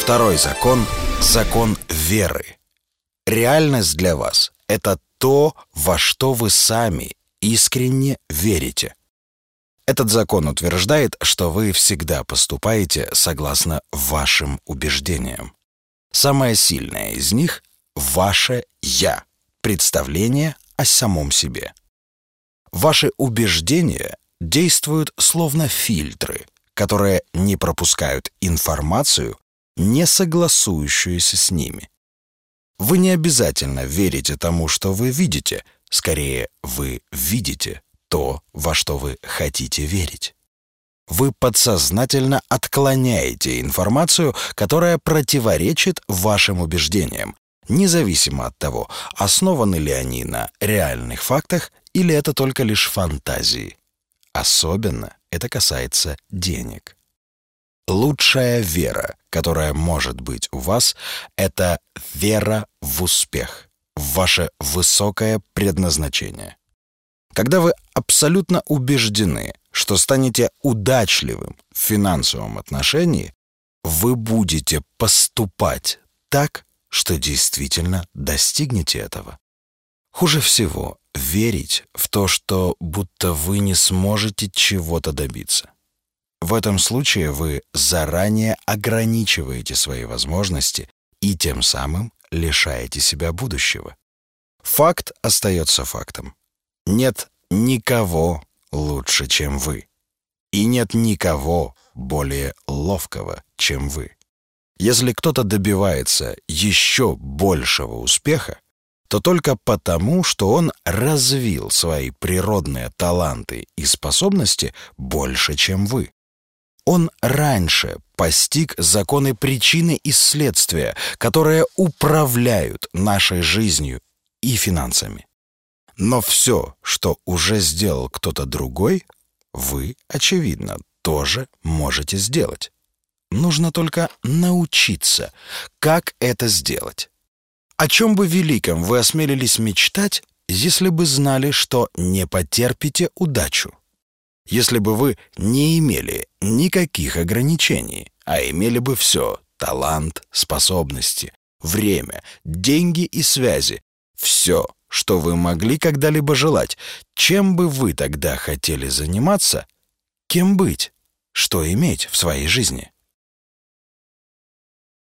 Второй закон — закон веры. Реальность для вас — это то, во что вы сами искренне верите. Этот закон утверждает, что вы всегда поступаете согласно вашим убеждениям. Самое сильное из них — ваше «я», представление о самом себе. Ваши убеждения действуют словно фильтры, которые не пропускают информацию, не согласующуюся с ними. Вы не обязательно верите тому, что вы видите, скорее вы видите то, во что вы хотите верить. Вы подсознательно отклоняете информацию, которая противоречит вашим убеждениям, независимо от того, основаны ли они на реальных фактах или это только лишь фантазии. Особенно это касается денег. Лучшая вера, которая может быть у вас, это вера в успех, в ваше высокое предназначение. Когда вы абсолютно убеждены, что станете удачливым в финансовом отношении, вы будете поступать так, что действительно достигнете этого. Хуже всего верить в то, что будто вы не сможете чего-то добиться. В этом случае вы заранее ограничиваете свои возможности и тем самым лишаете себя будущего. Факт остается фактом. Нет никого лучше, чем вы. И нет никого более ловкого, чем вы. Если кто-то добивается еще большего успеха, то только потому, что он развил свои природные таланты и способности больше, чем вы. Он раньше постиг законы причины и следствия, которые управляют нашей жизнью и финансами. Но все, что уже сделал кто-то другой, вы, очевидно, тоже можете сделать. Нужно только научиться, как это сделать. О чем бы великом вы осмелились мечтать, если бы знали, что не потерпите удачу? Если бы вы не имели никаких ограничений, а имели бы все — талант, способности, время, деньги и связи, все — что вы могли когда-либо желать, чем бы вы тогда хотели заниматься, кем быть, что иметь в своей жизни?